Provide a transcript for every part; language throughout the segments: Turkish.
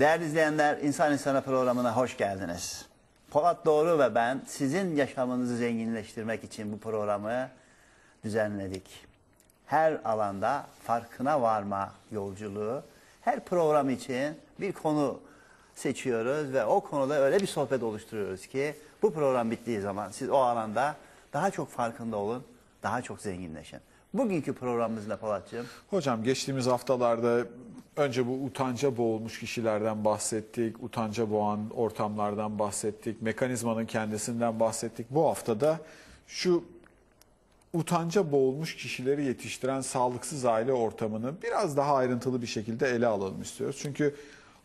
Değerli izleyenler, İnsan İnsana programına hoş geldiniz. Polat Doğru ve ben sizin yaşamınızı zenginleştirmek için bu programı düzenledik. Her alanda farkına varma yolculuğu, her program için bir konu seçiyoruz ve o konuda öyle bir sohbet oluşturuyoruz ki bu program bittiği zaman siz o alanda daha çok farkında olun, daha çok zenginleşin. Bugünkü programımız ne Polatcığım? Hocam geçtiğimiz haftalarda önce bu utanca boğulmuş kişilerden bahsettik, utanca boğan ortamlardan bahsettik, mekanizmanın kendisinden bahsettik. Bu haftada şu utanca boğulmuş kişileri yetiştiren sağlıksız aile ortamını biraz daha ayrıntılı bir şekilde ele alalım istiyoruz. Çünkü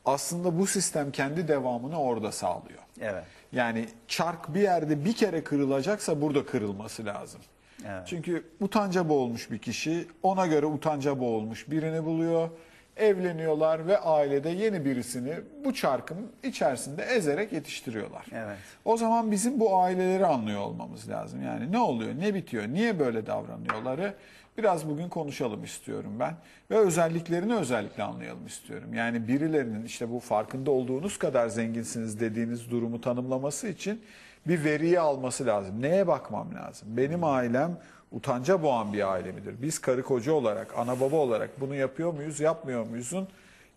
aslında bu sistem kendi devamını orada sağlıyor. Evet. Yani çark bir yerde bir kere kırılacaksa burada kırılması lazım. Evet. Çünkü utanca boğulmuş bir kişi ona göre utanca boğulmuş birini buluyor. Evleniyorlar ve ailede yeni birisini bu çarkın içerisinde ezerek yetiştiriyorlar. Evet. O zaman bizim bu aileleri anlıyor olmamız lazım. Yani ne oluyor, ne bitiyor, niye böyle davranıyorları biraz bugün konuşalım istiyorum ben. Ve özelliklerini özellikle anlayalım istiyorum. Yani birilerinin işte bu farkında olduğunuz kadar zenginsiniz dediğiniz durumu tanımlaması için bir veriyi alması lazım. Neye bakmam lazım? Benim ailem utanca boğan bir aile midir? Biz karı koca olarak, ana baba olarak bunu yapıyor muyuz, yapmıyor muyuzun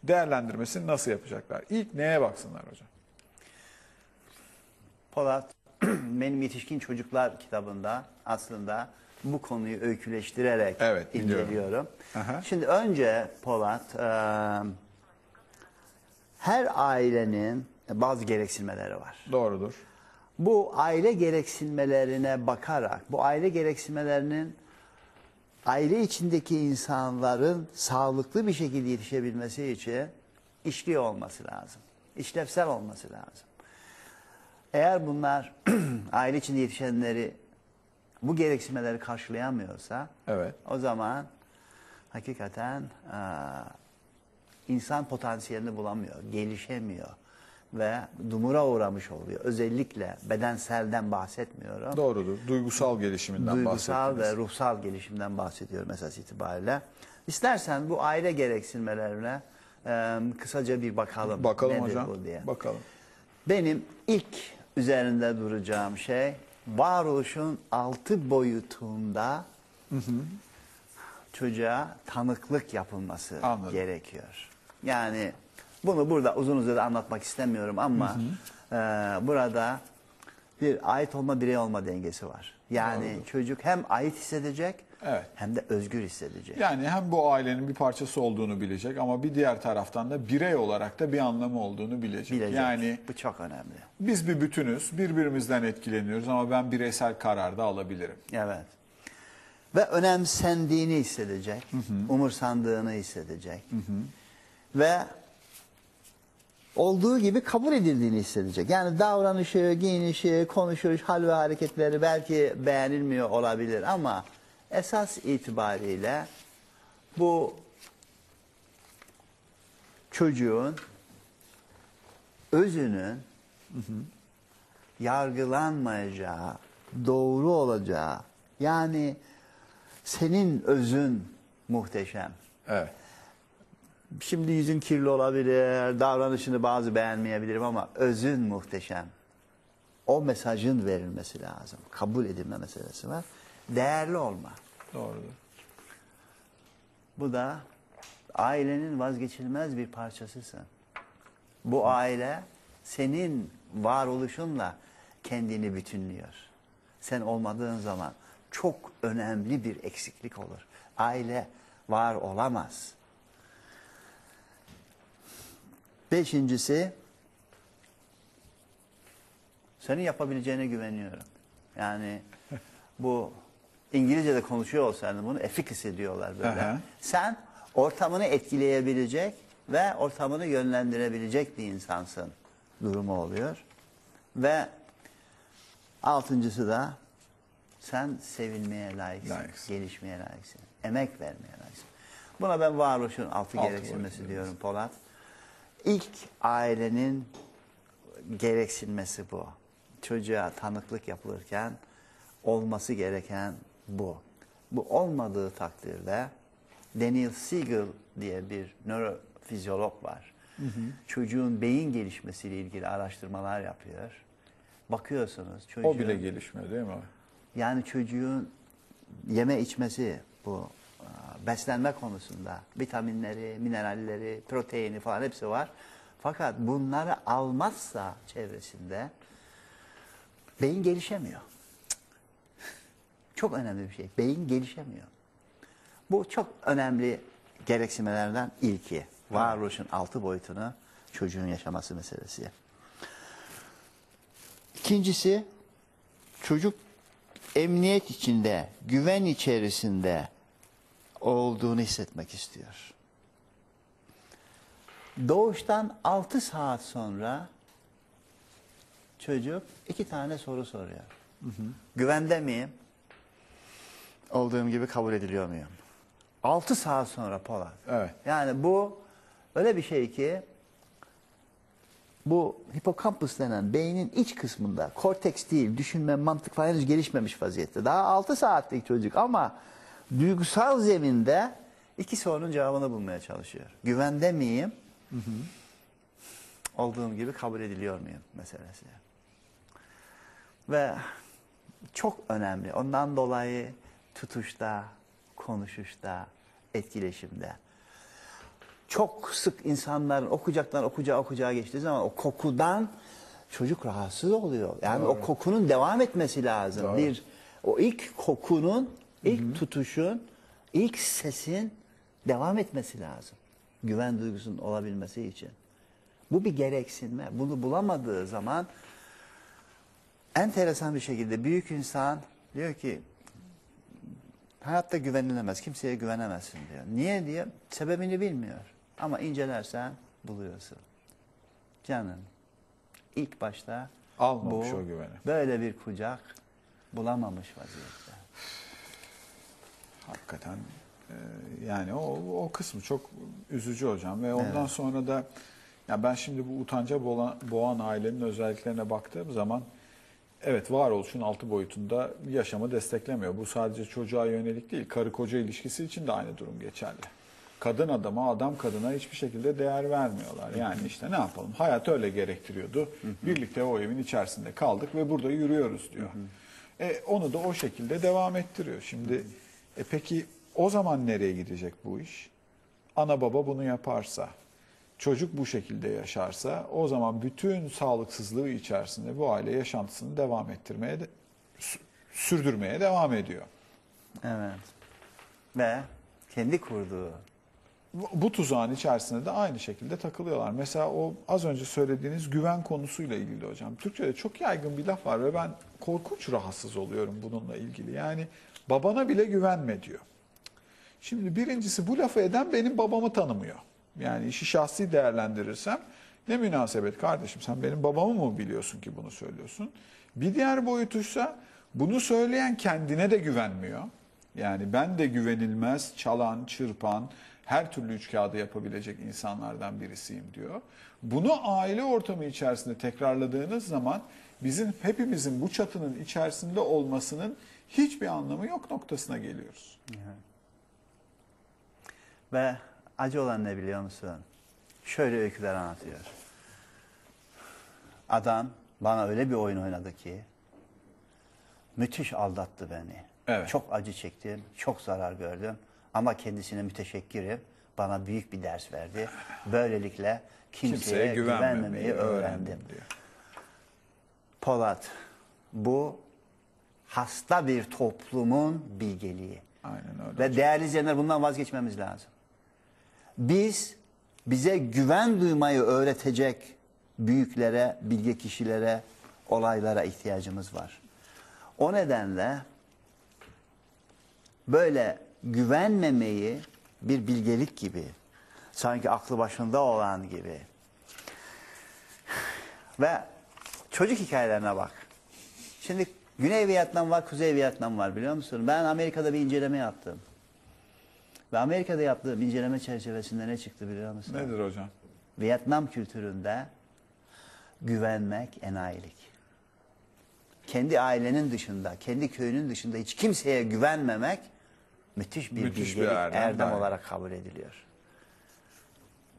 değerlendirmesini nasıl yapacaklar? İlk neye baksınlar hocam? Polat, benim yetişkin çocuklar kitabında aslında bu konuyu öyküleştirerek Evet, biliyorum. inceliyorum. Aha. Şimdi önce Polat, e, her ailenin bazı gereksinmeleri var. Doğrudur. Bu aile gereksinmelerine bakarak, bu aile gereksinmelerinin aile içindeki insanların sağlıklı bir şekilde yetişebilmesi için işliyor olması lazım. İşlevsel olması lazım. Eğer bunlar aile içinde yetişenleri bu gereksinmeleri karşılayamıyorsa Evet. o zaman hakikaten eee, insan potansiyelini bulamıyor, gelişemiyor ve dumura uğramış oluyor. Özellikle bedenselden bahsetmiyorum. Doğrudur. Duygusal gelişiminden Duygusal ve ruhsal gelişimden bahsediyorum esas itibariyle. İstersen bu aile gereksinmelerine eee, kısaca bir bakalım. Bakalım Nedir hocam. bu diye. Bakalım. Benim ilk üzerinde duracağım şey varoluşun altı boyutunda çocuğa tanıklık yapılması Anladım. gerekiyor. Yani bunu burada uzun uzun anlatmak istemiyorum ama e, burada bir ait olma birey olma dengesi var. Yani çocuk hem ait hissedecek Evet. hem de özgür hissedecek. Yani hem bu ailenin bir parçası olduğunu bilecek ama bir diğer taraftan da birey olarak da bir anlamı olduğunu bilecek. Bilecek. Yani bu çok önemli. biz bir bütünüz, birbirimizden etkileniyoruz ama ben bireysel karar da alabilirim. Evet. Ve önemsendiğini hissedecek, umursandığını hissedecek. Ve olduğu gibi kabul edildiğini hissedecek. Yani davranışı, giyinişi, konuşuş, hal ve hareketleri belki beğenilmiyor olabilir ama esas itibariyle bu çocuğun özünün yargılanmayacağı, doğru olacağı, yani senin özün muhteşem. Evet. Şimdi yüzün kirli olabilir, davranışını bazı beğenmeyebilirim ama özün muhteşem. O mesajın verilmesi lazım. Kabul edilme meselesi var. Değerli olma. Doğrudur. Bu da ailenin vazgeçilmez bir parçasısın. Bu aile senin varoluşunla kendini bütünlüyor. Sen olmadığın zaman çok önemli bir eksiklik olur. Aile var olamaz. Beşincisi, senin yapabileceğine güveniyorum. Yani bu İngilizce'de konuşuyor olsaydın bunu efficacy diyorlar böyle. Aha. Sen ortamını etkileyebilecek ve ortamını yönlendirebilecek bir insansın durumu oluyor. Ve altıncısı da sen sevilmeye layıksın, Layıksın. gelişmeye layıksın, emek vermeye layıksın. Buna ben varoluşun altı Altı gereksinmesi diyorum Polat. İlk ailenin gereksinmesi bu. Çocuğa tanıklık yapılırken olması gereken bu. Bu olmadığı takdirde Daniel Siegel diye bir nöro fizyolog var. Çocuğun beyin gelişmesiyle ilgili araştırmalar yapıyor. Bakıyorsunuz çocuğun O bile gelişmiyor değil mi? yani çocuğun yeme içmesi bu beslenme konusunda vitaminleri, mineralleri, proteini falan hepsi var. Fakat bunları almazsa çevresinde beyin gelişemiyor. Çok önemli bir şey. Beyin gelişemiyor. Bu çok önemli gereksinmelerden ilki. Varoluşun altı boyutunu çocuğun yaşaması meselesi. İkincisi çocuk emniyet içinde, güven içerisinde olduğunu hissetmek istiyor. Doğuştan 6 saat sonra çocuk iki tane soru soruyor. Güvende miyim? Olduğum gibi kabul ediliyor muyum? 6 saat sonra Polat. Evet. Yani bu öyle bir şey ki bu hipokampus denen beynin iç kısmında korteks değil, düşünme, mantık falan henüz gelişmemiş vaziyette. Daha 6 saatlik çocuk ama duygusal zeminde iki sorunun cevabını bulmaya çalışıyor. Güvende miyim? Olduğum gibi kabul ediliyor muyum meselesi. Ve çok önemli. Ondan dolayı tutuşta, konuşuşta, etkileşimde çok sık insanların okuyacaktan okuyacağı okuyacağı geçtiği zaman o kokudan çocuk rahatsız oluyor. Yani o kokunun devam etmesi lazım. Doğru. Bir o ilk kokunun, ilk tutuşun, ilk sesin devam etmesi lazım. Güven duygusunun olabilmesi için. Bu bir gereksinme. Bunu bulamadığı zaman enteresan bir şekilde büyük insan diyor ki hayatta güvenilemez, kimseye güvenemezsin diyor. Niye diye sebebini bilmiyor. Ama incelersen buluyorsun. Canım ilk başta Almamış bu o güveni. böyle bir kucak bulamamış vaziyette. Hakikaten e, yani o, o kısmı çok üzücü hocam ve ondan Evet. sonra da ya ben şimdi bu utanca boğan, boğan ailenin özelliklerine baktığım zaman evet varoluşun altı boyutunda yaşamı desteklemiyor. Bu sadece çocuğa yönelik değil, karı koca ilişkisi için de aynı durum geçerli. Kadın adama, adam kadına hiçbir şekilde değer vermiyorlar. Yani işte ne yapalım? Hayat öyle gerektiriyordu. Birlikte o evin içerisinde kaldık ve burada yürüyoruz diyor. E, onu da o şekilde devam ettiriyor. Şimdi e, peki o zaman nereye gidecek bu iş? Ana baba bunu yaparsa, çocuk bu şekilde yaşarsa o zaman bütün sağlıksızlığı içerisinde bu aile yaşantısını devam ettirmeye de, sü- sürdürmeye devam ediyor. Evet. Ve kendi kurduğu Bu- Bu tuzağın içerisinde de aynı şekilde takılıyorlar. Mesela o az önce söylediğiniz güven konusuyla ilgili hocam. Türkçe'de çok yaygın bir laf var ve ben korkunç rahatsız oluyorum bununla ilgili. Yani babana bile güvenme diyor. Şimdi birincisi bu lafı eden benim babamı tanımıyor. Yani işi şahsi değerlendirirsem ne münasebet kardeşim sen benim babamı mı biliyorsun ki bunu söylüyorsun? Bir diğer boyutuysa bunu söyleyen kendine de güvenmiyor. Yani ben de güvenilmez, çalan, çırpan, her türlü üç kağıdı yapabilecek insanlardan birisiyim diyor. Bunu aile ortamı içerisinde tekrarladığınız zaman bizim hepimizin bu çatının içerisinde olmasının hiçbir anlamı yok noktasına geliyoruz. Ve acı olan ne biliyor musun? Şöyle öyküler anlatıyor. Adam bana öyle bir oyun oynadı ki müthiş aldattı beni. Evet. Çok acı çektim, çok zarar gördüm ama kendisine müteşekkirim. Bana büyük bir ders verdi. Böylelikle kimseye, güvenmemeyi öğrendim. diyor. Polat, bu hasta bir toplumun bilgeliği. Aynen öyle. Ve değerli izleyenler bundan vazgeçmemiz lazım. Biz bize güven duymayı öğretecek büyüklere, bilge kişilere, olaylara ihtiyacımız var. O nedenle böyle güvenmemeyi bir bilgelik gibi, sanki aklı başında olan gibi ve çocuk hikayelerine bak. Şimdi Güney Vietnam var, Kuzey Vietnam var biliyor musun? Ben Amerika'da bir inceleme yaptım. Ve Amerika'da yaptığım inceleme çerçevesinde ne çıktı biliyor musun? Nedir hocam? Vietnam kültüründe güvenmek enayilik. Kendi ailenin dışında, kendi köyünün dışında hiç kimseye güvenmemek müthiş bir Müthiş bir bilgelik, erdem, erdem aynen. olarak kabul ediliyor.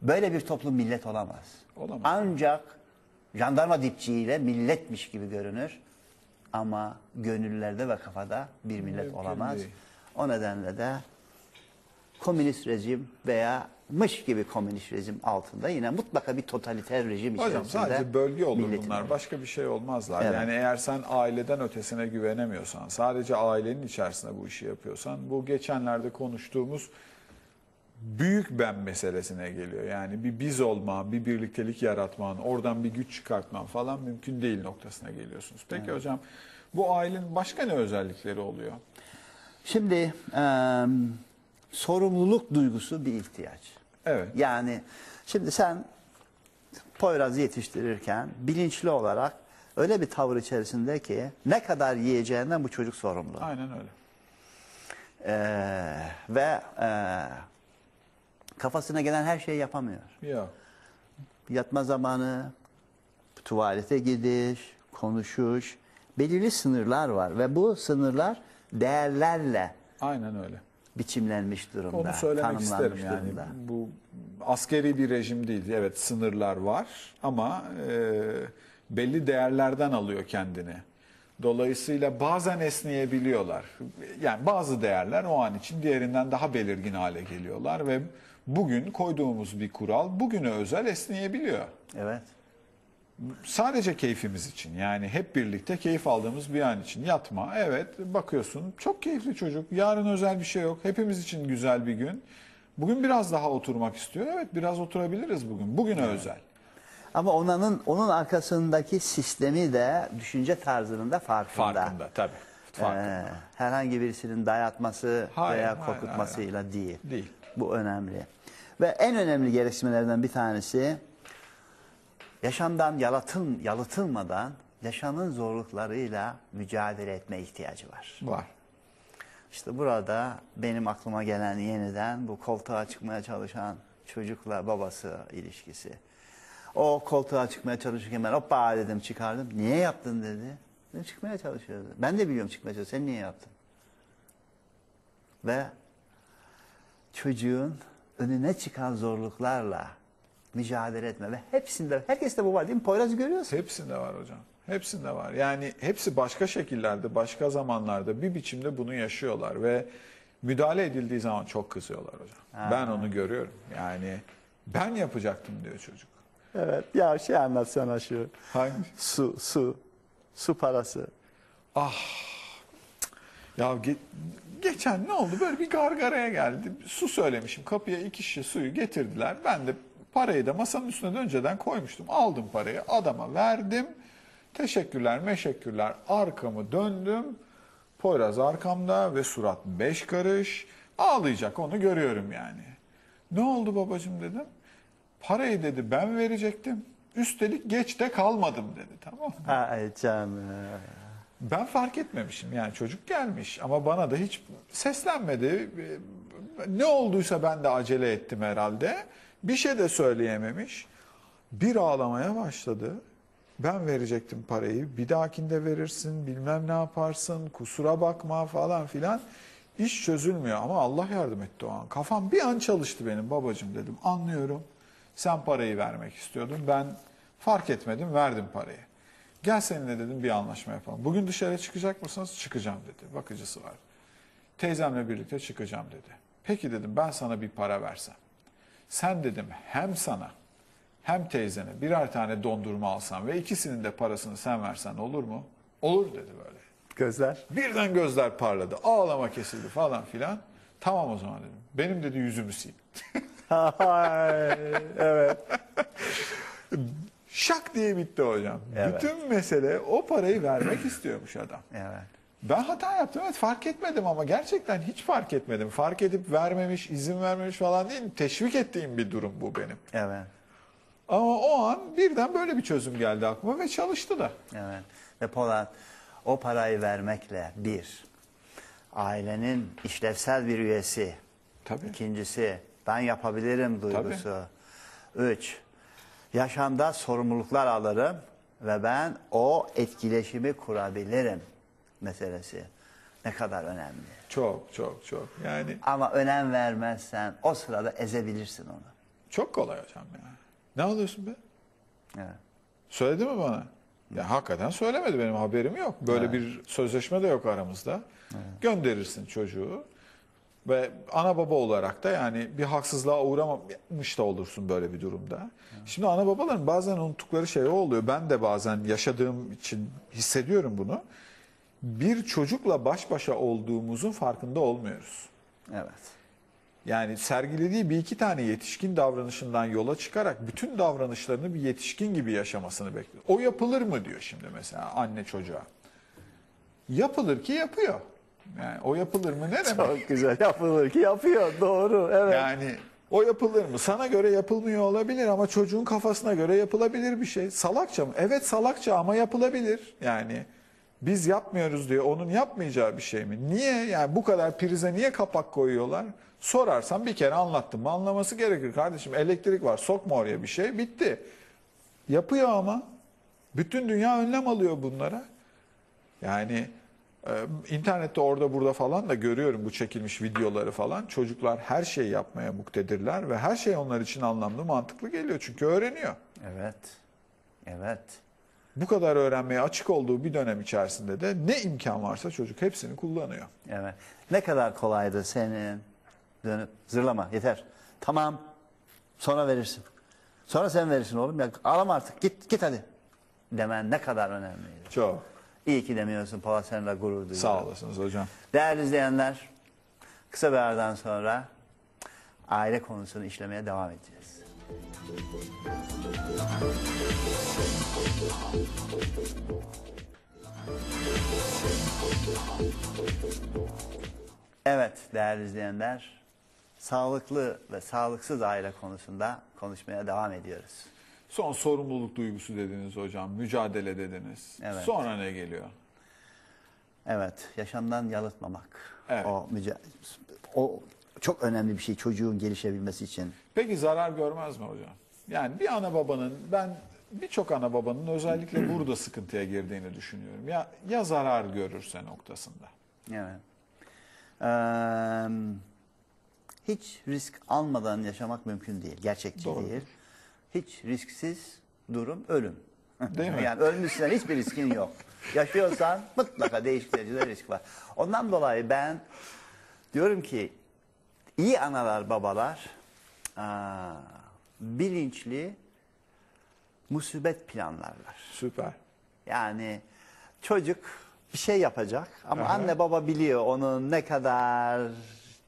Böyle bir toplum millet olamaz. Olamaz. Ancak jandarma dipçiğiyle milletmiş gibi görünür. Ama gönüllerde ve kafada bir millet Mümkün olamaz. değil. O nedenle de komünist rejim veya mış gibi komünist rejim altında yine mutlaka bir totaliter rejim Hocam içerisinde sadece bölge olur bunlar. olur. Başka bir şey olmazlar. Evet. Yani eğer sen aileden ötesine güvenemiyorsan, sadece ailenin içerisinde bu işi yapıyorsan, bu geçenlerde konuştuğumuz büyük ben meselesine geliyor. Yani bir biz olma, bir birliktelik yaratman, oradan bir güç çıkartman falan mümkün değil noktasına geliyorsunuz. Peki hocam bu ailenin başka ne özellikleri oluyor? Şimdi eee, sorumluluk duygusu bir ihtiyaç. Evet. Yani şimdi sen Poyraz'ı yetiştirirken bilinçli olarak öyle bir tavır içerisinde ki ne kadar yiyeceğinden bu çocuk sorumlu. Aynen öyle. Ee, ve e, kafasına gelen her şeyi yapamıyor. Ya. Yatma zamanı, tuvalete gidiş, konuşuş, belirli sınırlar var ve bu sınırlar değerlerle Aynen öyle. biçimlenmiş durumda. Onu söylemek tanımlanmış isterim yani. durumda. Bu askeri bir rejim değil. Evet sınırlar var ama e, belli değerlerden alıyor kendini. Dolayısıyla bazen esneyebiliyorlar. Yani bazı değerler o an için diğerinden daha belirgin hale geliyorlar ve bugün koyduğumuz bir kural bugüne özel esneyebiliyor. Evet. Sadece keyfimiz için yani hep birlikte keyif aldığımız bir an için yatma. Evet bakıyorsun çok keyifli çocuk. Yarın özel bir şey yok. Hepimiz için güzel bir gün. Bugün biraz daha oturmak istiyor. Evet biraz oturabiliriz bugün. Bugüne özel. Ama onun onun arkasındaki sistemi de düşünce tarzının da farkında. Farkında tabii. Farkında. Ee, herhangi birisinin dayatması Hayır, veya hayır, korkutmasıyla değil. Değil. Bu önemli. Ve en önemli gereksinmelerden bir tanesi yaşamdan yalıtın, yalıtılmadan yaşamın zorluklarıyla mücadele etme ihtiyacı var. Var. İşte burada benim aklıma gelen yeniden bu koltuğa çıkmaya çalışan çocukla babası ilişkisi. O koltuğa çıkmaya çalışırken ben hoppa dedim çıkardım. Niye yaptın dedi. Dedim çıkmaya çalışıyordu. Ben de biliyorum çıkmaya çalışıyor. Sen niye yaptın? Ve çocuğun önüne çıkan zorluklarla mücadele etme ve hepsinde, herkeste bu var değil mi? Poyraz'ı görüyorsun. Hepsinde var hocam. Hepsinde var. Yani hepsi başka şekillerde, başka zamanlarda bir biçimde bunu yaşıyorlar ve müdahale edildiği zaman çok kızıyorlar hocam. Ben onu görüyorum. Yani ben yapacaktım diyor çocuk. Evet. Ya şey anlatsana şu. Hangi? Su, su, su parası. Ya ge- geçen ne oldu? Böyle bir gargaraya geldi. Su söylemişim. Kapıya iki şişe suyu getirdiler. Ben de parayı da masanın üstüne de önceden koymuştum. Aldım parayı adama verdim. Teşekkürler meşekkürler. Arkamı döndüm. Poyraz arkamda ve surat beş karış. Ağlayacak onu görüyorum yani. Ne oldu babacığım dedim. Parayı dedi ben verecektim. Üstelik geç de kalmadım dedi tamam mı? Ay canım. Ben fark etmemişim yani çocuk gelmiş ama bana da hiç seslenmedi. Ne olduysa ben de acele ettim herhalde. Bir şey de söyleyememiş. Bir ağlamaya başladı. Ben verecektim parayı. Bir dahakinde verirsin, bilmem ne yaparsın, kusura bakma falan filan. İş çözülmüyor ama Allah yardım etti o an. Kafam bir an çalıştı benim babacığım dedim. Anlıyorum. Sen parayı vermek istiyordun. Ben fark etmedim, verdim parayı. Gel seninle dedim bir anlaşma yapalım. Bugün dışarı çıkacak mısınız? Çıkacağım dedi. Bakıcısı var. Teyzemle birlikte çıkacağım dedi. Peki dedim ben sana bir para versem. Sen dedim hem sana hem teyzene birer tane dondurma alsan ve ikisinin de parasını sen versen olur mu? Olur dedi böyle. Gözler. Birden gözler parladı. Ağlama kesildi falan filan. Tamam o zaman dedim. Benim dedi yüzümü sil. Evet. Şak diye bitti hocam. Evet. Bütün mesele o parayı vermek istiyormuş adam. Evet. Ben hata yaptım evet fark etmedim ama gerçekten hiç fark etmedim. Fark edip vermemiş, izin vermemiş falan değil. Teşvik ettiğim bir durum bu benim. Evet. Ama o an birden böyle bir çözüm geldi aklıma ve çalıştı da. Evet. Ve Polat o parayı vermekle bir, ailenin işlevsel bir üyesi. Tabii. İkincisi, ben yapabilirim duygusu. Üç, yaşamda sorumluluklar alırım ve ben o etkileşimi kurabilirim meselesi. Ne kadar önemli. Çok çok çok. Yani Ama önem vermezsen o sırada ezebilirsin onu. Çok kolay hocam ya. Ne alıyorsun be? Evet. Söyledi mi bana? Ya hakikaten söylemedi benim haberim yok. Böyle bir sözleşme de yok aramızda. Gönderirsin çocuğu ve ana baba olarak da yani bir haksızlığa uğramamış da olursun böyle bir durumda. Şimdi ana babaların bazen unuttukları şey o oluyor. Ben de bazen yaşadığım için hissediyorum bunu. Bir çocukla baş başa olduğumuzun farkında olmuyoruz. Evet. Yani sergilediği bir iki tane yetişkin davranışından yola çıkarak bütün davranışlarını bir yetişkin gibi yaşamasını bekliyor. O yapılır mı diyor şimdi mesela anne çocuğa. Yapılır ki yapıyor. Yani o yapılır mı ne demek? Çok güzel yapılır ki yapıyor. Doğru. Evet. Yani o yapılır mı? Sana göre yapılmıyor olabilir ama çocuğun kafasına göre yapılabilir bir şey. Salakça mı? Evet salakça ama yapılabilir. Yani biz yapmıyoruz diye onun yapmayacağı bir şey mi? Niye? Yani bu kadar prize niye kapak koyuyorlar? Sorarsan bir kere anlattım mı anlaması gerekir. Kardeşim elektrik var sokma oraya bir şey bitti. Yapıyor ama. Bütün dünya önlem alıyor bunlara. Yani internette orada burada falan da görüyorum bu çekilmiş videoları falan. Çocuklar her şeyi yapmaya muktedirler ve her şey onlar için anlamlı, mantıklı geliyor. Çünkü öğreniyor. Evet. Evet. Bu kadar öğrenmeye açık olduğu bir dönem içerisinde de ne imkan varsa çocuk hepsini kullanıyor. Evet. Ne kadar kolaydı senin dönüp zırlama yeter. Tamam. Sonra verirsin. Sonra sen verirsin oğlum. Ya ağlama artık. Git git hadi. Demen ne kadar önemliydi. Çok. İyi ki demiyorsun. Polat seninle gurur duyuyorum. Sağ olasınız hocam. Değerli izleyenler, kısa bir aradan sonra aile konusunu işlemeye devam edeceğiz. Evet değerli izleyenler, sağlıklı ve sağlıksız aile konusunda konuşmaya devam ediyoruz. Son sorumluluk duygusu dediniz hocam. Mücadele dediniz. Evet. Sonra ne geliyor? Evet, yaşamdan yalıtmamak. Evet. O, o çok önemli bir şey çocuğun gelişebilmesi için. Peki zarar görmez mi hocam? Yani bir ana babanın ben birçok ana babanın özellikle burada sıkıntıya girdiğini düşünüyorum. Ya ya zarar görürse noktasında. Evet. Eee, hiç risk almadan yaşamak mümkün değil. Gerçekçi Doğrudur. değil. Hiç risksiz durum ölüm. Değil mi? Yani ölmüşsen hiçbir riskin yok. Yaşıyorsan mutlaka değişik derecede risk var. Ondan dolayı ben diyorum ki iyi analar babalar aa, bilinçli musibet planlarlar. Süper. Yani çocuk bir şey yapacak ama Aha. anne baba biliyor onun ne kadar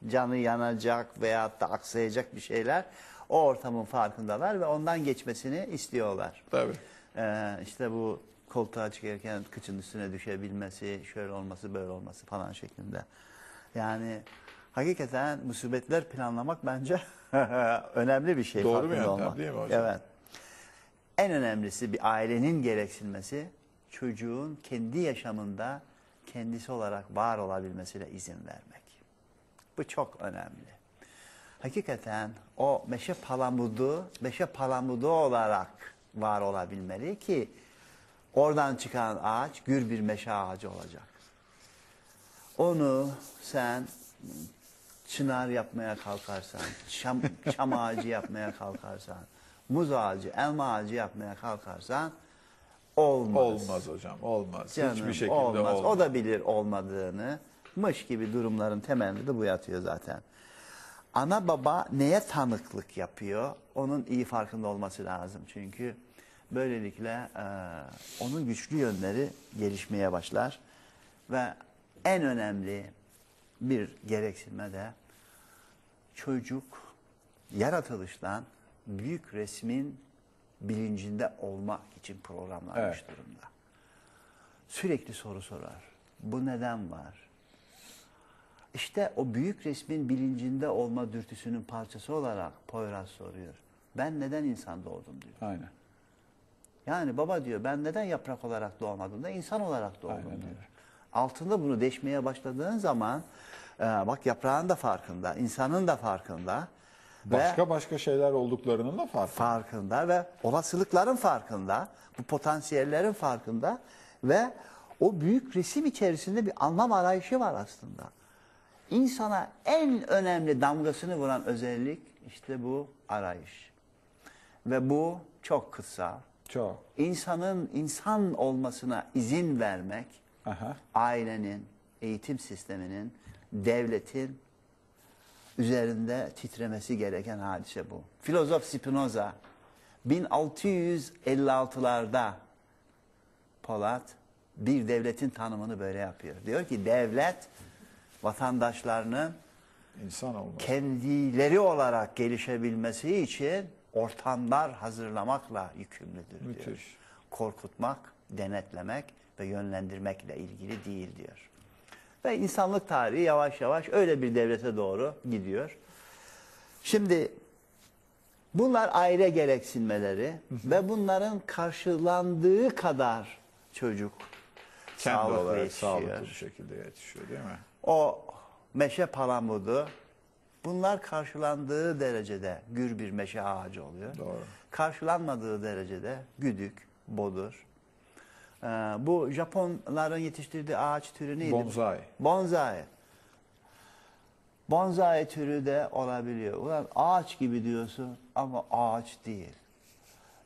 canı yanacak veyahut da aksayacak bir şeyler. O ortamın farkındalar ve ondan geçmesini istiyorlar. Tabii. Ee, işte bu koltuğa çıkarken kıçın üstüne düşebilmesi, şöyle olması, böyle olması falan şeklinde. Yani hakikaten musibetler planlamak bence önemli bir şey. Doğru bir yöntem olmak. değil mi hocam? Evet. En önemlisi bir ailenin gereksinmesi çocuğun kendi yaşamında kendisi olarak var olabilmesine izin vermek. Bu çok önemli. Hakikaten o meşe palamudu, meşe palamudu olarak var olabilmeli ki oradan çıkan ağaç gür bir meşe ağacı olacak. Onu sen çınar yapmaya kalkarsan, çam, çam ağacı yapmaya kalkarsan, muz ağacı, elma ağacı yapmaya kalkarsan olmaz. Olmaz hocam. Olmaz. Canım, Hiçbir şekilde olmaz. olmaz. O da bilir olmadığını. Mış gibi durumların temelinde de bu yatıyor zaten. Ana baba neye tanıklık yapıyor? Onun iyi farkında olması lazım. Çünkü böylelikle e, onun güçlü yönleri gelişmeye başlar. Ve en önemli bir gereksinme de çocuk yaratılıştan büyük resmin bilincinde olmak için programlanmış Evet. durumda. Sürekli soru sorar. Bu neden var? İşte o büyük resmin bilincinde olma dürtüsünün parçası olarak Poyraz soruyor. Ben neden insan doğdum diyor. Aynen. Yani baba diyor ben neden yaprak olarak doğmadım da insan olarak doğdum Aynen diyor. öyle. Altında bunu deşmeye başladığın zaman e, bak yaprağın da farkında, insanın da farkında. ve Başka başka şeyler olduklarının da farkı. farkında ve olasılıkların farkında, bu potansiyellerin farkında ve o büyük resim içerisinde bir anlam arayışı var aslında. İnsana en önemli damgasını vuran özellik işte bu arayış. Ve bu çok kutsal. Çok. İnsanın insan olmasına izin vermek Aha. ailenin, eğitim sisteminin, devletin üzerinde titremesi gereken hadise bu. Filozof Spinoza 1656'larda Polat bir devletin tanımını böyle yapıyor. Diyor ki devlet vatandaşlarının İnsan olması. kendileri olarak gelişebilmesi için ortamlar hazırlamakla yükümlüdür diyor. Müthiş. Korkutmak, denetlemek ve yönlendirmekle ilgili değil diyor. Ve insanlık tarihi yavaş yavaş öyle bir devlete doğru gidiyor. Şimdi bunlar aile gereksinmeleri ve bunların karşılandığı kadar çocuk Kendi olarak yetişiyor. sağlıklı bir şekilde yetişiyor değil mi? O meşe palamudu bunlar karşılandığı derecede gür bir meşe ağacı oluyor. Doğru. Karşılanmadığı derecede güdük, bodur. Ee, bu Japonların yetiştirdiği ağaç türü neydi? Bonsai. Bonsai. Bonsai türü de olabiliyor. Ulan ağaç gibi diyorsun ama ağaç değil.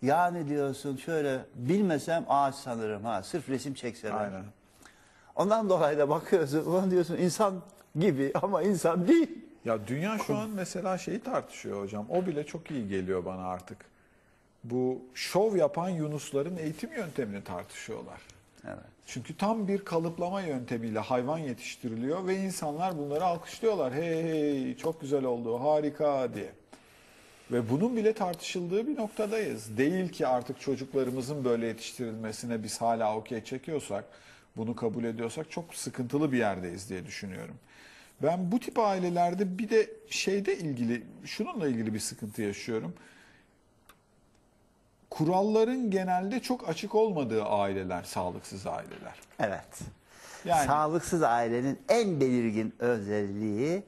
Yani diyorsun şöyle bilmesem ağaç sanırım ha sırf resim çekseler. Aynen. Ondan dolayı da bakıyorsun ulan diyorsun insan gibi ama insan değil. Ya dünya şu an mesela şeyi tartışıyor hocam. O bile çok iyi geliyor bana artık. Bu şov yapan Yunusların eğitim yöntemini tartışıyorlar. Evet. Çünkü tam bir kalıplama yöntemiyle hayvan yetiştiriliyor ve insanlar bunları alkışlıyorlar. Hey hey çok güzel oldu harika diye. Ve bunun bile tartışıldığı bir noktadayız. Değil ki artık çocuklarımızın böyle yetiştirilmesine biz hala okey çekiyorsak, bunu kabul ediyorsak çok sıkıntılı bir yerdeyiz diye düşünüyorum. Ben bu tip ailelerde bir de şeyde ilgili, şununla ilgili bir sıkıntı yaşıyorum. Kuralların genelde çok açık olmadığı aileler, sağlıksız aileler. Evet. Yani- Sağlıksız ailenin en belirgin özelliği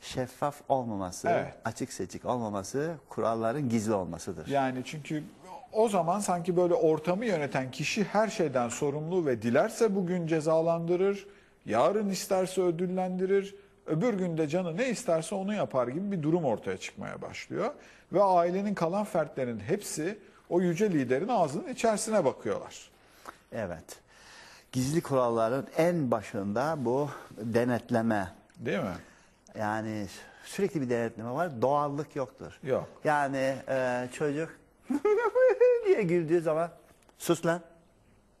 şeffaf olmaması, Evet. açık seçik olmaması, kuralların gizli olmasıdır. Yani çünkü o zaman sanki böyle ortamı yöneten kişi her şeyden sorumlu ve dilerse bugün cezalandırır, yarın isterse ödüllendirir, öbür günde canı ne isterse onu yapar gibi bir durum ortaya çıkmaya başlıyor. Ve ailenin kalan fertlerin hepsi o yüce liderin ağzının içerisine bakıyorlar. Evet. Gizli kuralların en başında bu denetleme. Değil mi? Yani sürekli bir denetleme var. Doğallık yoktur. Yok. Yani e, çocuk diye güldüğü zaman sus lan.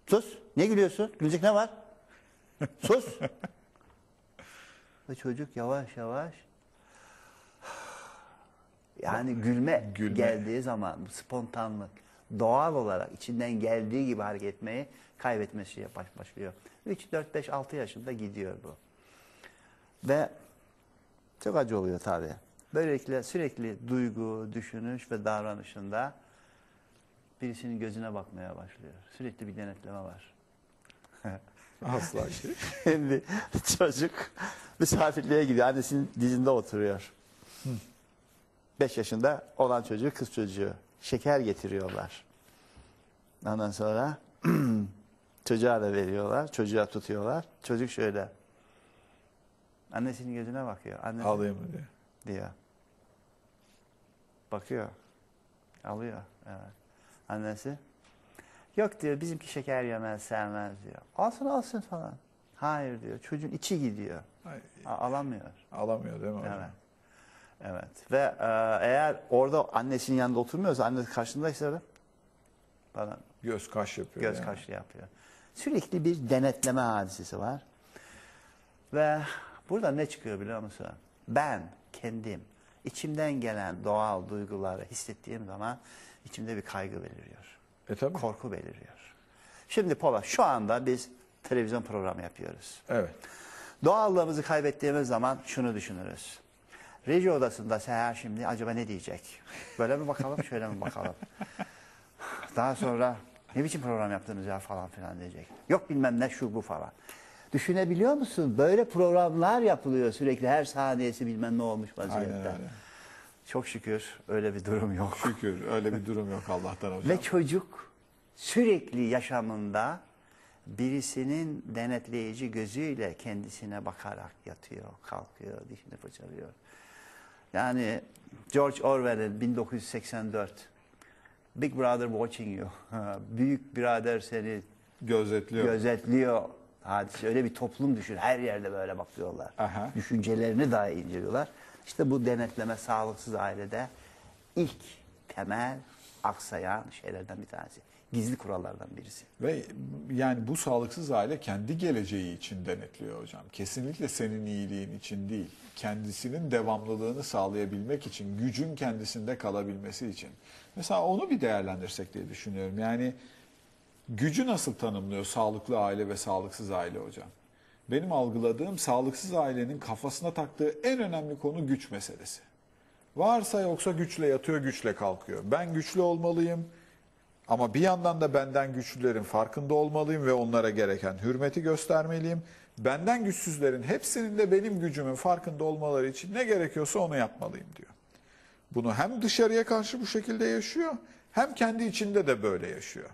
Sus. Ne gülüyorsun? Gülecek ne var? Sus. Ve çocuk yavaş yavaş yani gülme, Gülme. geldiği zaman spontanlık doğal olarak içinden geldiği gibi hareket etmeyi kaybetmesi baş başlıyor. 3, 4, 5, 6 yaşında gidiyor bu. Ve çok acı oluyor tabii. Böylelikle sürekli duygu, düşünüş ve davranışında birisinin gözüne bakmaya başlıyor. Sürekli bir denetleme var. Asla. Şimdi çocuk misafirliğe gidiyor. Annesinin dizinde oturuyor. 5 yaşında olan çocuğu kız çocuğu. Şeker getiriyorlar. Ondan sonra çocuğa da veriyorlar. Çocuğa tutuyorlar. Çocuk şöyle. Annesinin gözüne bakıyor. Annesi Alayım mı diye. diyor. Bakıyor. Alıyor. Evet. Annesi. Yok diyor bizimki şeker yemez sevmez diyor. Alsın alsın falan. Hayır diyor. Çocuğun içi gidiyor. Ay, alamıyor. alamıyor değil mi hocam? Evet. Evet. Ve e, eğer orada annesinin yanında oturmuyorsa annesi karşısındaysa da bana Göz kaş yapıyor. göz yani. kaşlı yapıyor. Sürekli bir denetleme hadisesi var. Ve burada ne çıkıyor biliyor musun? Ben kendim içimden gelen doğal duyguları hissettiğim zaman içimde bir kaygı beliriyor. E tabii. Korku beliriyor. Şimdi Polat şu anda biz televizyon programı yapıyoruz. Evet. Doğallığımızı kaybettiğimiz zaman şunu düşünürüz. Reji odasında Seher şimdi acaba ne diyecek? Böyle mi bakalım, şöyle mi bakalım? Daha sonra ne biçim program yaptınız ya falan filan diyecek. Yok bilmem ne şu bu falan. Düşünebiliyor musun? Böyle programlar yapılıyor sürekli. Her saniyesi bilmem ne olmuş Aynen vaziyette. öyle. Çok şükür öyle bir durum yok. Şükür öyle bir durum yok Allah'tan hocam. Ve çocuk sürekli yaşamında birisinin denetleyici gözüyle kendisine bakarak yatıyor, kalkıyor, dişini fırçalıyor. Yani George Orwell'in 1984 Big Brother watching you. Büyük birader seni Gözetliyor. gözetliyor. Hadise öyle bir toplum düşün. Her yerde böyle bakıyorlar. Aha. Düşüncelerini dahi inceliyorlar. İşte bu denetleme sağlıksız ailede ilk temel aksayan şeylerden bir tanesi. Gizli kurallardan birisi. Ve yani bu sağlıksız aile kendi geleceği için denetliyor hocam. Kesinlikle senin iyiliğin için değil. Kendisinin devamlılığını sağlayabilmek için, gücün kendisinde kalabilmesi için. Mesela onu bir değerlendirsek diye düşünüyorum. Yani gücü nasıl tanımlıyor sağlıklı aile ve sağlıksız aile hocam? Benim algıladığım sağlıksız ailenin kafasına taktığı en önemli konu güç meselesi. Varsa yoksa güçle yatıyor, güçle kalkıyor. Ben güçlü olmalıyım. Ama bir yandan da benden güçlülerin farkında olmalıyım ve onlara gereken hürmeti göstermeliyim. Benden güçsüzlerin hepsinin de benim gücümün farkında olmaları için ne gerekiyorsa onu yapmalıyım diyor. Bunu hem dışarıya karşı bu şekilde yaşıyor hem kendi içinde de böyle yaşıyor.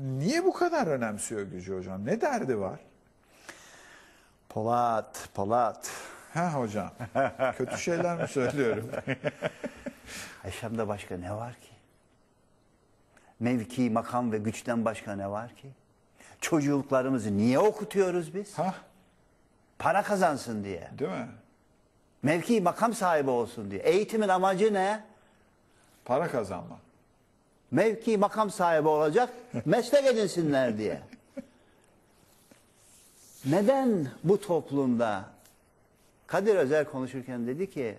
Niye bu kadar önemsiyor gücü hocam? Ne derdi var? Polat, Polat. Ha hocam. Kötü şeyler mi söylüyorum? Yaşamda başka ne var ki? Mevki, makam ve güçten başka ne var ki? Çocuklarımızı niye okutuyoruz biz? ha, Para kazansın diye. değil mi? Mevki, makam sahibi olsun diye. Eğitimin amacı ne? Para kazanmak. Mevki, makam sahibi olacak, meslek edinsinler diye. Neden bu toplumda Kadir Özel konuşurken dedi ki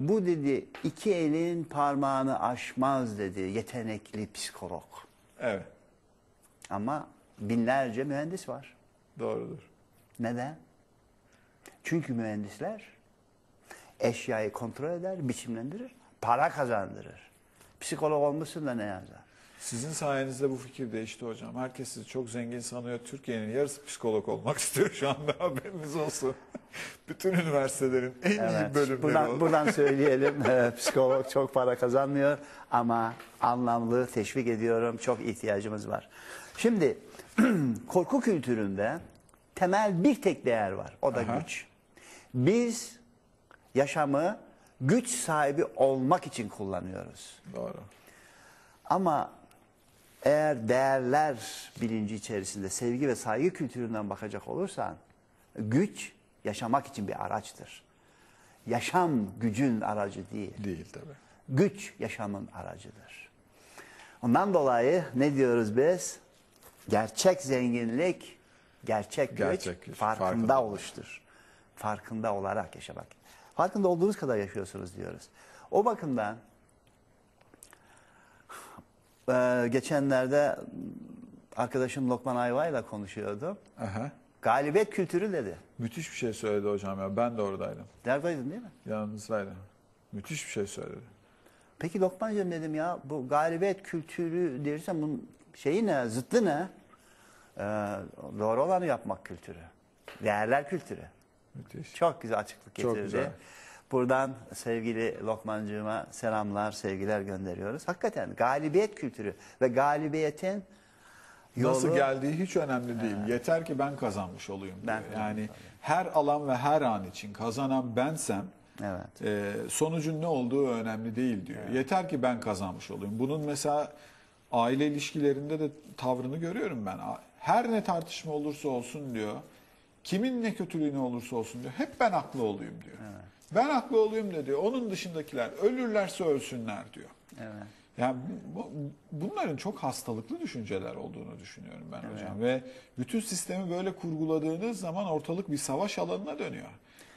bu dedi iki elin parmağını aşmaz dedi yetenekli psikolog. Evet, Ama binlerce mühendis var. doğrudur. Neden? Çünkü mühendisler eşyayı kontrol eder, biçimlendirir, para kazandırır. Psikolog olmuşsun da ne yazar? Sizin sayenizde bu fikir değişti hocam. Herkes sizi çok zengin sanıyor. Türkiye'nin yarısı psikolog olmak istiyor şu anda haberiniz olsun. Bütün üniversitelerin en iyi Evet, bölümleri buradan, o. buradan söyleyelim. Ee, Psikolog çok para kazanmıyor ama anlamlı teşvik ediyorum. Çok ihtiyacımız var. Şimdi korku kültüründe temel bir tek değer var. O da Aha. güç. Biz yaşamı güç sahibi olmak için kullanıyoruz. Doğru. Ama eğer değerler bilinci içerisinde sevgi ve saygı kültüründen bakacak olursan güç yaşamak için bir araçtır. Yaşam gücün aracı değil. Değil tabii. Güç yaşamın aracıdır. Ondan dolayı ne diyoruz biz? Gerçek zenginlik, gerçek güç, Gerçek güç, farkında, farkında. oluştur. Farkında olarak yaşamak. Farkında olduğunuz kadar yaşıyorsunuz diyoruz. O bakımdan eee, geçenlerde arkadaşım Lokman Ayva'yla konuşuyordum. Aha. Galibiyet kültürü dedi. Müthiş bir şey söyledi hocam ya. Ben de oradaydım. Neredeydin değil mi? Yanınızdaydım. Müthiş bir şey söyledi. Peki Lokmancığım dedim ya bu galibiyet kültürü dersen bunun şeyi ne, zıttı ne? Ee, doğru olanı yapmak kültürü. Değerler kültürü. Müthiş. Çok güzel açıklık Çok getirdi. güzel. Buradan sevgili Lokmancığıma selamlar, sevgiler gönderiyoruz. Hakikaten galibiyet kültürü ve galibiyetin yolu... Nasıl geldiği hiç önemli değil. Yeter ki ben kazanmış olayım. Ben yani her alan ve her an için kazanan bensem Evet. e, sonucun ne olduğu önemli değil diyor. Yeter ki ben kazanmış olayım. Bunun mesela aile ilişkilerinde de tavrını görüyorum ben. Her ne tartışma olursa olsun diyor. Kimin ne kötülüğü ne olursa olsun diyor. Hep ben haklı olayım diyor. Ben haklı olayım da diyor. Onun dışındakiler ölürlerse ölsünler diyor. Evet. Yani bu, bunların çok hastalıklı düşünceler olduğunu düşünüyorum ben hocam. Ve bütün sistemi böyle kurguladığınız zaman ortalık bir savaş alanına dönüyor.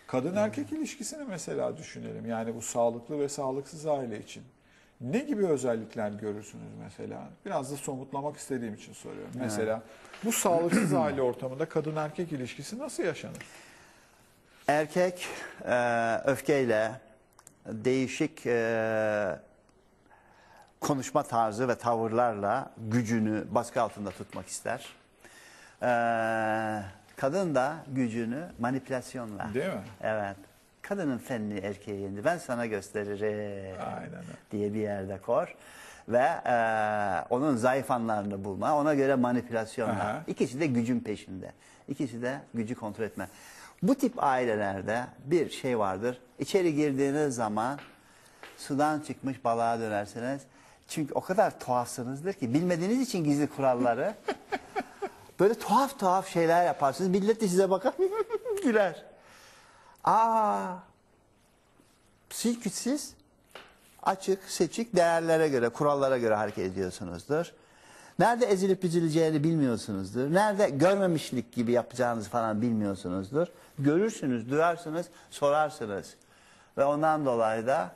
Kadın erkek ilişkisini mesela düşünelim. Yani bu sağlıklı ve sağlıksız aile için. Ne gibi özellikler görürsünüz mesela? Biraz da somutlamak istediğim için soruyorum. Mesela bu sağlıksız aile ortamında kadın erkek ilişkisi nasıl yaşanır? Erkek e, öfkeyle değişik e, konuşma tarzı ve tavırlarla gücünü baskı altında tutmak ister. E, kadın da gücünü manipülasyonla. Değil mi? Evet. Kadının fenni erkeği yendi. Ben sana gösteririm Aynen diye bir yerde kor. Ve e, onun zayıf anlarını bulma. Ona göre manipülasyonla. Aha. İkisi de gücün peşinde. İkisi de gücü kontrol etme. Bu tip ailelerde bir şey vardır. İçeri girdiğiniz zaman sudan çıkmış balığa dönersiniz. Çünkü o kadar tuhafsınızdır ki bilmediğiniz için gizli kuralları böyle tuhaf tuhaf şeyler yaparsınız. Millet de size bakar güler. Aa, siz siz açık, seçik değerlere göre, kurallara göre hareket ediyorsunuzdur. Nerede ezilip üzüleceğini bilmiyorsunuzdur. Nerede görmemişlik gibi yapacağınızı falan bilmiyorsunuzdur. Görürsünüz, duyarsınız, sorarsınız. Ve ondan dolayı da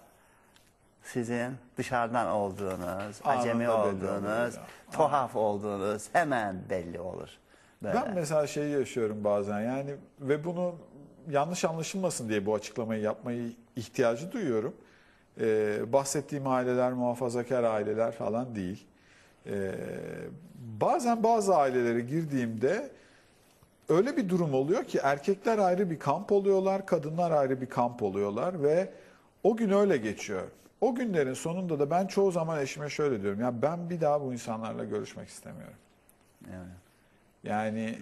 sizin dışarıdan olduğunuz, acemi Anında oluyor olduğunuz, tuhaf olduğunuz hemen belli olur. Böyle. Ben mesela şeyi yaşıyorum bazen yani ve bunu yanlış anlaşılmasın diye bu açıklamayı yapmayı ihtiyacı duyuyorum. Ee, bahsettiğim aileler muhafazakar aileler falan değil. Ee, bazen bazı ailelere girdiğimde öyle bir durum oluyor ki erkekler ayrı bir kamp oluyorlar, kadınlar ayrı bir kamp oluyorlar ve o gün öyle geçiyor. O günlerin sonunda da ben çoğu zaman eşime şöyle diyorum. Ya ben bir daha bu insanlarla görüşmek istemiyorum. Evet. Yani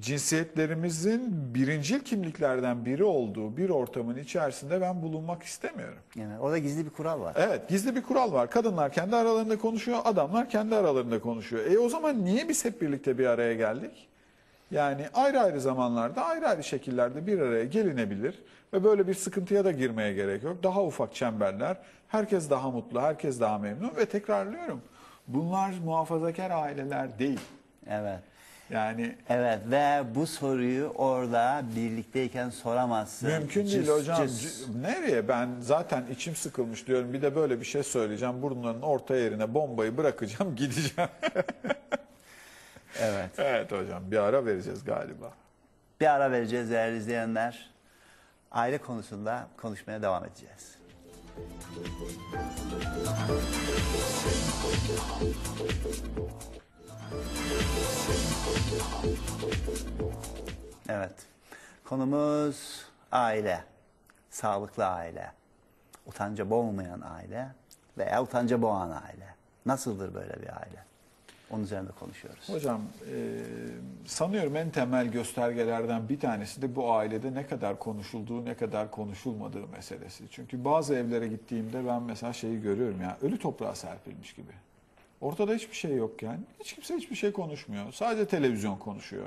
cinsiyetlerimizin birincil kimliklerden biri olduğu bir ortamın içerisinde ben bulunmak istemiyorum. Yani orada gizli bir kural var. Evet gizli bir kural var. Kadınlar kendi aralarında konuşuyor, adamlar kendi aralarında konuşuyor. E o zaman niye biz hep birlikte bir araya geldik? Yani ayrı ayrı zamanlarda ayrı ayrı şekillerde bir araya gelinebilir ve böyle bir sıkıntıya da girmeye gerek yok. Daha ufak çemberler, herkes daha mutlu, herkes daha memnun ve tekrarlıyorum. Bunlar muhafazakar aileler değil. Evet. Yani Evet ve bu soruyu orada birlikteyken soramazsın. Mümkün değil Cıs, hocam. cıs. C- Nereye? Ben zaten içim sıkılmış diyorum. Bir de böyle bir şey söyleyeceğim. Burunların orta yerine bombayı bırakacağım, gideceğim. Evet. evet hocam. Bir ara vereceğiz galiba. Bir ara vereceğiz değerli izleyenler. Aile konusunda konuşmaya devam edeceğiz. Evet. Konumuz aile. Sağlıklı aile. Utanca boğmayan aile veya utanca boğan aile. Nasıldır böyle bir aile? Onun üzerinde konuşuyoruz. Hocam e, sanıyorum en temel göstergelerden bir tanesi de bu ailede ne kadar konuşulduğu, ne kadar konuşulmadığı meselesi. Çünkü bazı evlere gittiğimde ben mesela şeyi görüyorum ya ölü toprağa serpilmiş gibi. Ortada hiçbir şey yok yani. Hiç kimse hiçbir şey konuşmuyor. Sadece televizyon konuşuyor.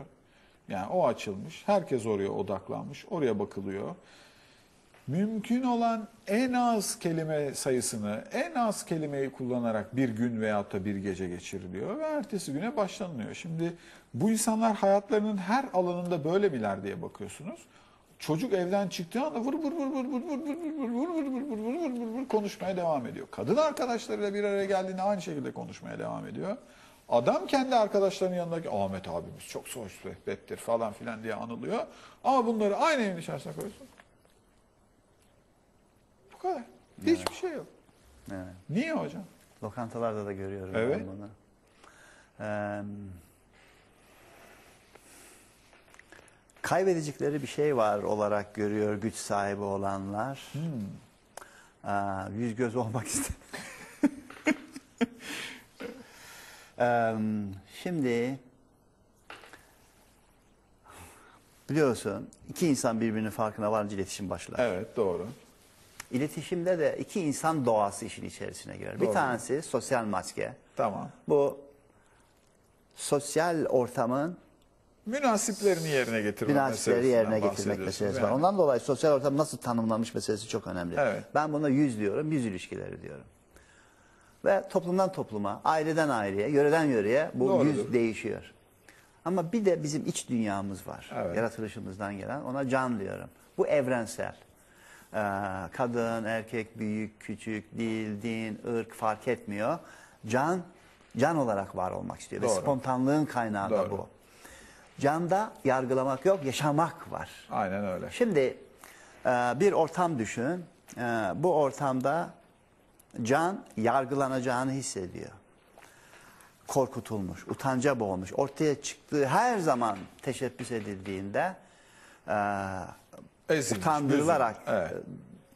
Yani o açılmış. Herkes oraya odaklanmış. Oraya bakılıyor. Mümkün olan en az kelime sayısını, en az kelimeyi kullanarak bir gün veyahut da bir gece geçiriliyor ve ertesi güne başlanılıyor. Şimdi bu insanlar hayatlarının her alanında böyle miler diye bakıyorsunuz. Çocuk evden çıktığı anda vur vur vur vur vur vur vur vur vur vur vur vur vur vur vur vur konuşmaya devam ediyor. Kadın arkadaşlarıyla bir araya geldiğinde aynı şekilde konuşmaya devam ediyor. Adam kendi arkadaşlarının yanındaki Ahmet abimiz çok hoş sohbettir falan filan diye anılıyor. Ama bunları aynı evin içerisine koyuyorsun. Bu kadar. Hiçbir şey yok. Evet. Niye hocam? Lokantalarda da görüyorum Evet. ben bunu. Ee, kaybedecekleri bir şey var olarak görüyor güç sahibi olanlar. Hmm. Aa, yüz göz olmak istemiyor. Şimdi biliyorsun iki insan birbirinin farkına varınca iletişim başlar. Evet doğru. İletişimde de iki insan doğası işin içerisine girer. Bir Doğru. tanesi sosyal maske. Tamam. Bu sosyal ortamın Münasiplerini yerine getirme münasipleri yerine getirmek meselesi var. yani. Ondan dolayı sosyal ortam nasıl tanımlanmış meselesi çok önemli. Evet. Ben buna yüz diyorum, yüz ilişkileri diyorum. Ve toplumdan topluma, aileden aileye, yöreden yöreye bu Doğrudur. yüz değişiyor. Ama bir de bizim iç dünyamız var. Evet. Yaratılışımızdan gelen. Ona can diyorum. Bu evrensel. Ee, kadın, erkek, büyük, küçük, dil, din, ırk fark etmiyor. Can, can olarak var olmak istiyor. Ve Doğru. spontanlığın kaynağı da Doğru. bu. Canda yargılamak yok, yaşamak var. Aynen öyle. Şimdi e, bir ortam düşün. E, Bu ortamda can yargılanacağını hissediyor. Korkutulmuş, utanca boğulmuş. Ortaya çıktığı her zaman teşebbüs edildiğinde e, Ezilmiş, utandırılarak. Evet.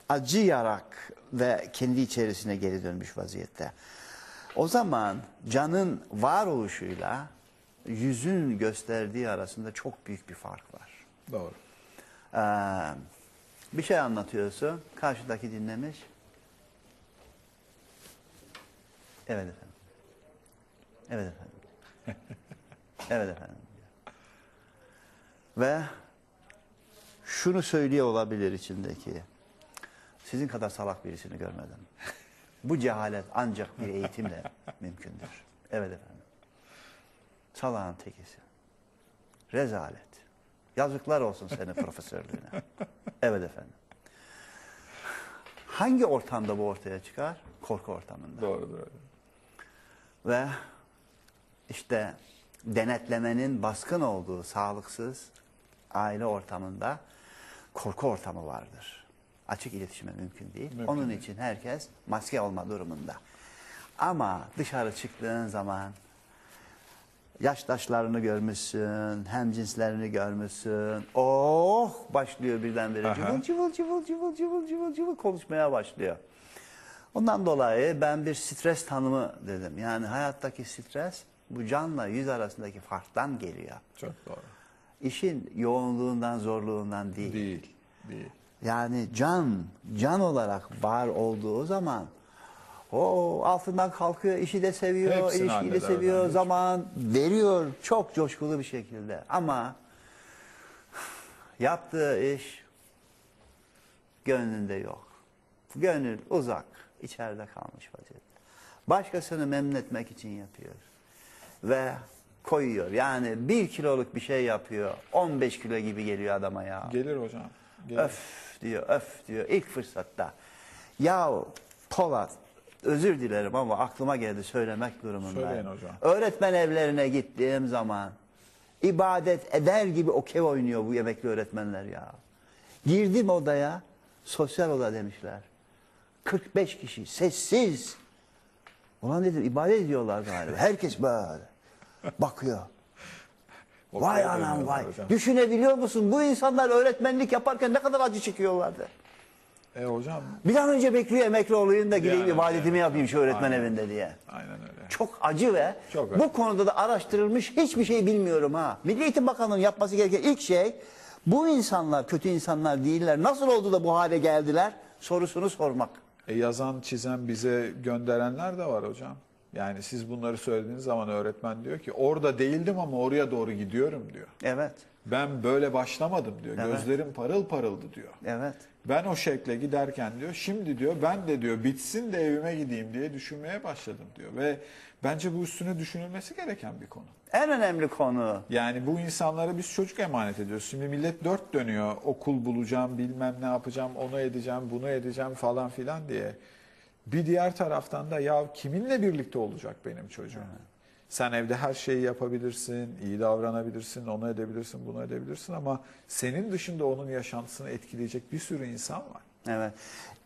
acıyarak ve kendi içerisine geri dönmüş vaziyette. O zaman canın varoluşuyla yüzün gösterdiği arasında çok büyük bir fark var. Doğru. Ee, bir şey anlatıyorsun, karşıdaki dinlemiş. Evet efendim. Evet efendim. evet efendim. Ve şunu söylüyor olabilir içindeki. Sizin kadar salak birisini görmedim. Bu cehalet ancak bir eğitimle mümkündür. Evet efendim. Salağın tekisi. Rezalet. Yazıklar olsun senin profesörlüğüne. Evet efendim. Hangi ortamda bu ortaya çıkar? Korku ortamında. Doğrudur hocam. Ve işte denetlemenin baskın olduğu sağlıksız aile ortamında korku ortamı vardır. Açık iletişime mümkün değil. Mümkün Onun değil. için herkes maske olma durumunda. Ama dışarı çıktığın zaman yaştaşlarını görmüşsün, hemcinslerini görmüşsün. Oh başlıyor birdenbire cıvıl cıvıl cıvıl cıvıl cıvıl cıvıl cıvıl konuşmaya başlıyor. Ondan dolayı ben bir stres tanımı dedim. Yani hayattaki stres bu canla yüz arasındaki farktan geliyor. Çok doğru. İşin yoğunluğundan, zorluğundan değil. Değil. Değil. Yani can, can olarak var olduğu zaman o altından kalkıyor, işi de seviyor, Hepsini ilişkiyi de halleder seviyor, bence. zaman veriyor çok coşkulu bir şekilde. Ama yaptığı iş gönlünde yok. Gönül uzak, içeride kalmış vaziyette. Başkasını memnun etmek için yapıyor. Ve koyuyor. Yani bir kiloluk bir şey yapıyor. 15 kilo gibi geliyor adama ya. Gelir hocam. Gelir. Öf diyor, öf diyor ilk fırsatta. Ya Polat özür dilerim ama aklıma geldi söylemek durumundayım. Söyleyin hocam. Öğretmen evlerine gittiğim zaman ibadet eder gibi okey oynuyor bu emekli öğretmenler ya. Girdim odaya, sosyal oda demişler. 45 kişi sessiz. Ulan dedim ibadet ediyorlar galiba. Herkes böyle bakıyor. Vay anam vay. hocam. Düşünebiliyor musun? Bu insanlar öğretmenlik yaparken ne kadar acı çekiyorlardı. E hocam Bir an önce bekliyor emekli olayım da gideyim Yani, ibadetimi evet. yapayım şu öğretmen Aynen. evinde diye. aynen öyle. Çok acı ve Çok bu acı. konuda da araştırılmış hiçbir şey bilmiyorum ha. Milli Eğitim Bakanlığı'nın yapması gereken ilk şey bu insanlar kötü insanlar değiller. Nasıl oldu da bu hale geldiler sorusunu sormak. E yazan, çizen, bize gönderenler de var hocam. Yani siz bunları söylediğiniz zaman öğretmen diyor ki orada değildim ama oraya doğru gidiyorum diyor. Evet, Ben böyle başlamadım diyor. Evet. Gözlerim parıl parıldı diyor. evet. Ben o şekle giderken diyor şimdi diyor ben de diyor bitsin de evime gideyim diye düşünmeye başladım diyor. Ve bence bu üstüne düşünülmesi gereken bir konu. En önemli konu. Yani bu insanlara biz çocuk emanet ediyoruz. Şimdi millet dört dönüyor. Okul bulacağım, bilmem ne yapacağım, onu edeceğim, bunu edeceğim falan filan diye. Bir diğer taraftan da ya kiminle birlikte olacak benim çocuğum? Sen evde her şeyi yapabilirsin, iyi davranabilirsin, onu edebilirsin, bunu edebilirsin ama senin dışında onun yaşantısını etkileyecek bir sürü insan var. Evet.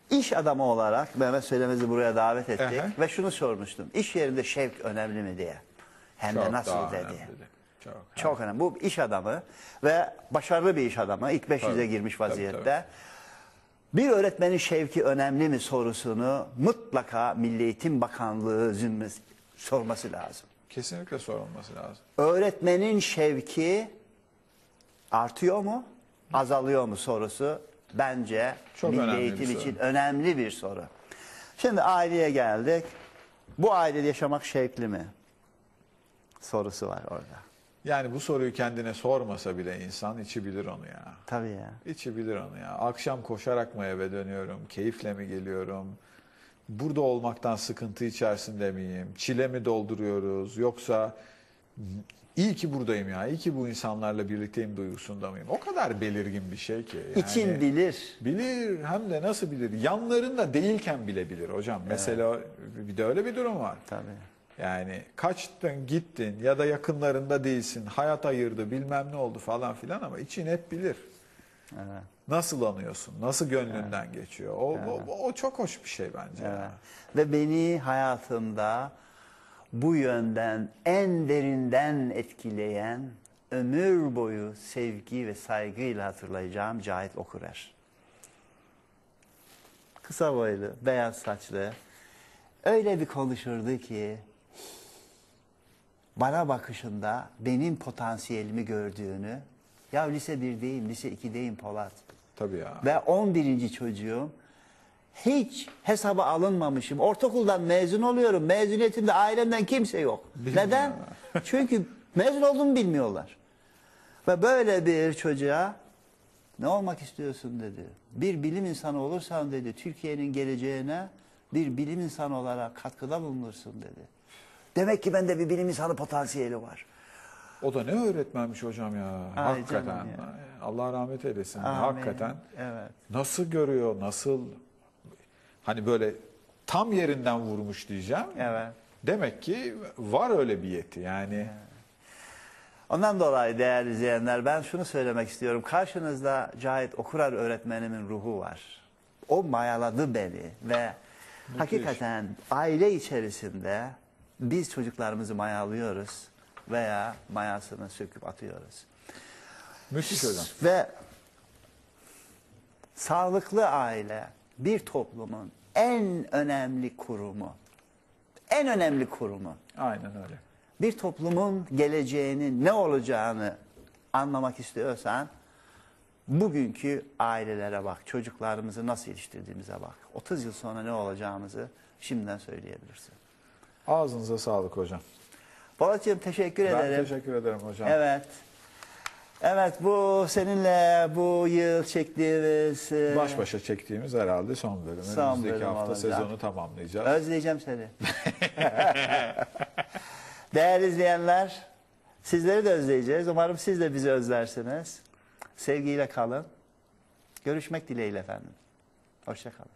İş adamı olarak Mehmet Söylemez'i buraya davet ettik Ehe. ve şunu sormuştum. İş yerinde şevk önemli mi diye. Hem de Çok nasıl daha dedi. önemli dedi. Çok. Çok önemli. Bu iş adamı ve başarılı bir iş adamı. ilk 500'e Tabii, girmiş tabii, vaziyette. tabii. Bir öğretmenin şevki önemli mi sorusunu mutlaka Milli Eğitim Bakanlığı zümresi sorması lazım. Kesinlikle sorulması lazım. Öğretmenin şevki artıyor mu, azalıyor mu sorusu bence Çok Milli önemli bir Eğitim soru. için önemli bir soru. Şimdi aileye geldik. Bu ailede yaşamak şevkli mi? Sorusu var orada. Yani bu soruyu kendine sormasa bile insan içi bilir onu ya. Tabii ya. İçi bilir onu ya. Akşam koşarak mı eve dönüyorum? Keyifle mi geliyorum? Burada olmaktan sıkıntı içerisinde miyim? Çile mi dolduruyoruz? Yoksa iyi ki buradayım ya. iyi ki bu insanlarla birlikteyim duygusunda mıyım? O kadar belirgin bir şey ki. Yani İçin bilir. Bilir hem de nasıl bilir? Yanlarında değilken bile bilir hocam. Mesela bir de öyle bir durum var. Tabii. Yani kaçtın gittin ya da yakınlarında değilsin. Hayat ayırdı bilmem ne oldu falan filan ama için hep bilir. Evet. Nasıl anıyorsun? Nasıl gönlünden geçiyor? O, o, o çok hoş bir şey bence. ya. Ve beni hayatımda bu yönden en derinden etkileyen ömür boyu sevgi ve saygıyla hatırlayacağım Cahit Okurer. Kısa boylu, beyaz saçlı. Öyle bir konuşurdu ki bana bakışında benim potansiyelimi gördüğünü ya lise 1'deyim, lise 2'deyim Polat. Tabii ya. Ve 11. çocuğum hiç hesaba alınmamışım. Ortaokuldan mezun oluyorum. Mezuniyetimde ailemden kimse yok. Neden? Çünkü mezun olduğumu bilmiyorlar. Ve böyle bir çocuğa ne olmak istiyorsun dedi. Bir bilim insanı olursan dedi Türkiye'nin geleceğine bir bilim insanı olarak katkıda bulunursun dedi. Demek ki bende bir bilim insanı potansiyeli var. O da ne öğretmenmiş hocam ya. Ay Hakikaten. canım ya. Allah rahmet eylesin. Amin. Hakikaten. Evet. Nasıl görüyor, nasıl hani böyle tam yerinden vurmuş diyeceğim. Evet. Demek ki var öyle bir yeti. Yani Ondan dolayı değerli izleyenler ben şunu söylemek istiyorum. Karşınızda Cahit Okurar öğretmenimin ruhu var. O mayaladı beni ve hakikaten aile içerisinde biz çocuklarımızı mayalıyoruz veya mayasını söküp atıyoruz. Müthiş hocam. Ve sağlıklı aile bir toplumun en önemli kurumu. En önemli kurumu. Aynen öyle. Bir toplumun geleceğinin ne olacağını anlamak istiyorsan bugünkü ailelere bak, çocuklarımızı nasıl yetiştirdiğimize bak. 30 yıl sonra ne olacağımızı şimdiden söyleyebilirsin. Ağzınıza sağlık hocam. Polatcığım teşekkür Ben ederim. teşekkür ederim hocam. Evet. Evet bu seninle bu yıl çektiğimiz e, Baş başa çektiğimiz herhalde son bölüm. Son Önümüzdeki bölüm hafta olacak. sezonu tamamlayacağız. Özleyeceğim seni. Değerli izleyenler, sizleri de özleyeceğiz. Umarım siz de bizi özlersiniz. Sevgiyle kalın. Görüşmek dileğiyle efendim. Hoşça kalın.